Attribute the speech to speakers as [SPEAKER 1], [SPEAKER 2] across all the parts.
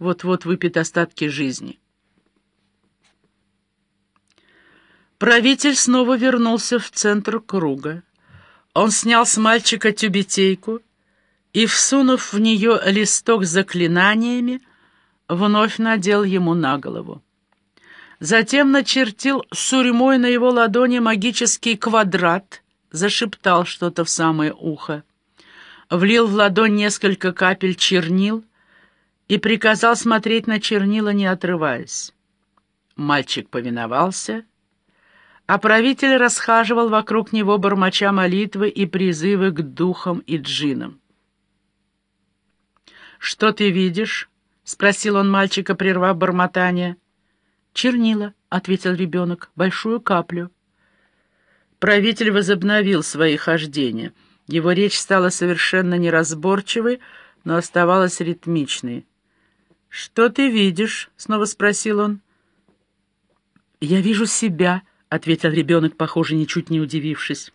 [SPEAKER 1] вот-вот выпьет остатки жизни. Правитель снова вернулся в центр круга. Он снял с мальчика тюбетейку и, всунув в нее листок с заклинаниями, вновь надел ему на голову. Затем начертил сурьмой на его ладони магический квадрат, зашептал что-то в самое ухо, влил в ладонь несколько капель чернил и приказал смотреть на чернила, не отрываясь. Мальчик повиновался, а правитель расхаживал вокруг него, бормоча молитвы и призывы к духам и джинам. «Что ты видишь?» — спросил он мальчика, прервав бормотание. «Чернила», — ответил ребенок, — «большую каплю». Правитель возобновил свои хождения. Его речь стала совершенно неразборчивой, но оставалась ритмичной. «Что ты видишь?» — снова спросил он. «Я вижу себя», — ответил ребенок, похоже, ничуть не удивившись.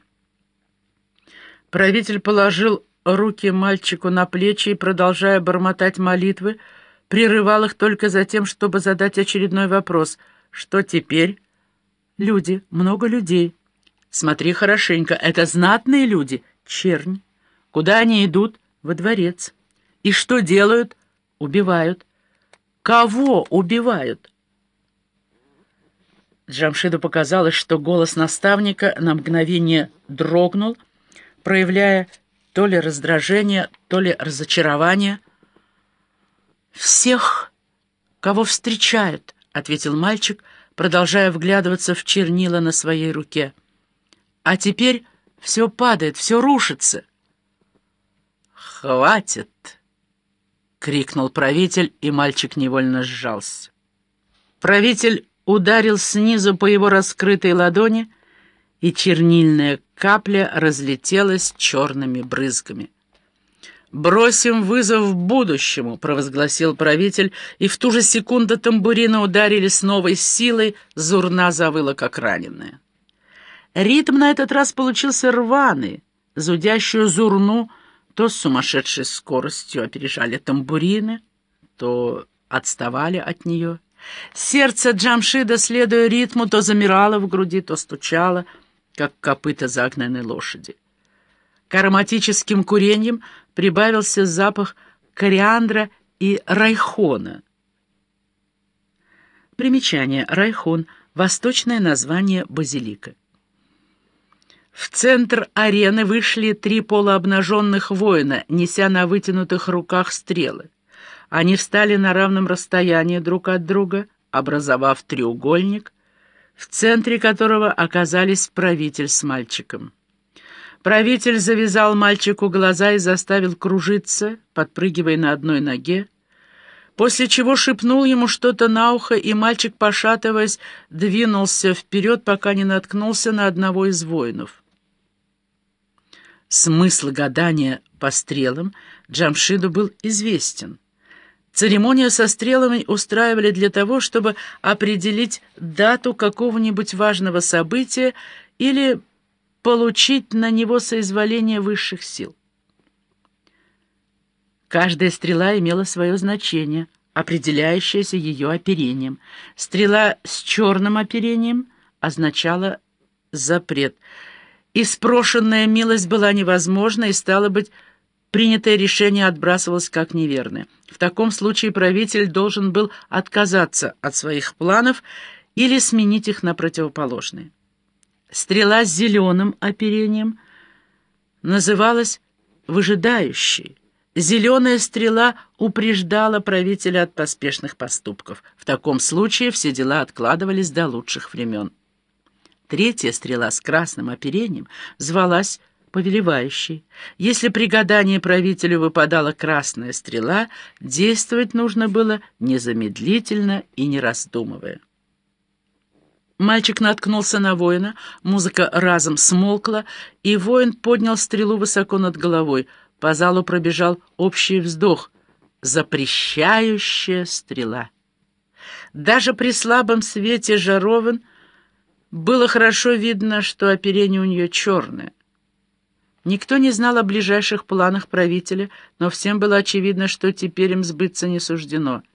[SPEAKER 1] Правитель положил руки мальчику на плечи и, продолжая бормотать молитвы, прерывал их только за тем, чтобы задать очередной вопрос. «Что теперь?» «Люди, много людей». «Смотри хорошенько, это знатные люди?» «Чернь». «Куда они идут?» «Во дворец». «И что делают?» «Убивают». «Кого убивают?» Джамшиду показалось, что голос наставника на мгновение дрогнул, проявляя то ли раздражение, то ли разочарование — «Всех, кого встречают», — ответил мальчик, продолжая вглядываться в чернила на своей руке. «А теперь все падает, все рушится». «Хватит!» — крикнул правитель, и мальчик невольно сжался. Правитель ударил снизу по его раскрытой ладони, и чернильная капля разлетелась черными брызгами. «Бросим вызов будущему», — провозгласил правитель, и в ту же секунду тамбурины ударили с новой силой, зурна завыла как раненая. Ритм на этот раз получился рваный, зудящую зурну то с сумасшедшей скоростью опережали тамбурины, то отставали от нее. Сердце Джамшида, следуя ритму, то замирало в груди, то стучало, как копыта загнанной лошади. К ароматическим курениям прибавился запах кориандра и райхона. Примечание. Райхон — восточное название базилика. В центр арены вышли три полуобнаженных воина, неся на вытянутых руках стрелы. Они встали на равном расстоянии друг от друга, образовав треугольник, в центре которого оказались правитель с мальчиком. Правитель завязал мальчику глаза и заставил кружиться, подпрыгивая на одной ноге, после чего шепнул ему что-то на ухо, и мальчик, пошатываясь, двинулся вперед, пока не наткнулся на одного из воинов. Смысл гадания по стрелам Джамшиду был известен. Церемонию со стрелами устраивали для того, чтобы определить дату какого-нибудь важного события или получить на него соизволение высших сил. Каждая стрела имела свое значение, определяющееся ее оперением. Стрела с черным оперением означала запрет. И спрошенная милость была невозможна, и, стало быть, принятое решение отбрасывалось как неверное. В таком случае правитель должен был отказаться от своих планов или сменить их на противоположные. Стрела с зеленым оперением называлась «выжидающей». Зеленая стрела упреждала правителя от поспешных поступков. В таком случае все дела откладывались до лучших времен. Третья стрела с красным оперением звалась повелевающей. Если при гадании правителю выпадала красная стрела, действовать нужно было незамедлительно и не раздумывая. Мальчик наткнулся на воина, музыка разом смолкла, и воин поднял стрелу высоко над головой. По залу пробежал общий вздох. Запрещающая стрела. Даже при слабом свете жаровин было хорошо видно, что оперение у нее черное. Никто не знал о ближайших планах правителя, но всем было очевидно, что теперь им сбыться не суждено —